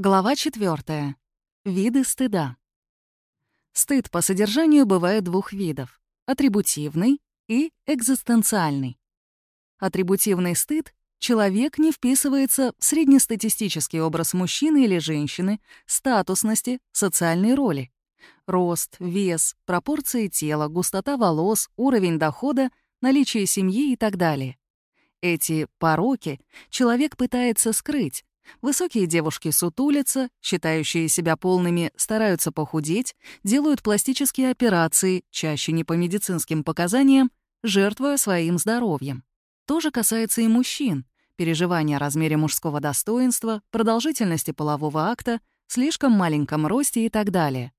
Глава 4. Виды стыда. Стыд по содержанию бывает двух видов — атрибутивный и экзистенциальный. Атрибутивный стыд — человек не вписывается в среднестатистический образ мужчины или женщины, статусности, социальной роли. Рост, вес, пропорции тела, густота волос, уровень дохода, наличие семьи и так далее. Эти пороки человек пытается скрыть, Высокие девушки сутулятся, считающие себя полными, стараются похудеть, делают пластические операции, чаще не по медицинским показаниям, жертвуя своим здоровьем. То же касается и мужчин. Переживания о размере мужского достоинства, продолжительности полового акта, слишком маленьком росте и так далее.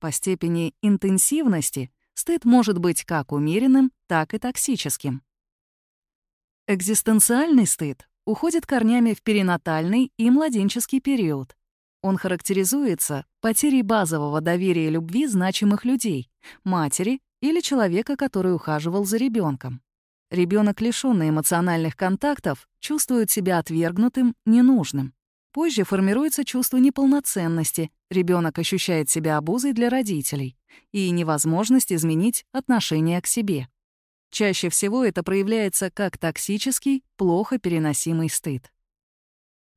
По степени интенсивности стыд может быть как умеренным, так и токсическим. Экзистенциальный стыд уходит корнями в перинатальный и младенческий период. Он характеризуется потерей базового доверия и любви значимых людей, матери или человека, который ухаживал за ребенком. Ребенок, лишённый эмоциональных контактов, чувствует себя отвергнутым, ненужным. Позже формируется чувство неполноценности, ребенок ощущает себя обузой для родителей и невозможность изменить отношение к себе. Чаще всего это проявляется как токсический, плохо переносимый стыд.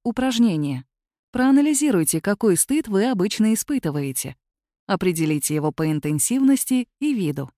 Упражнение. Проанализируйте, какой стыд вы обычно испытываете. Определите его по интенсивности и виду.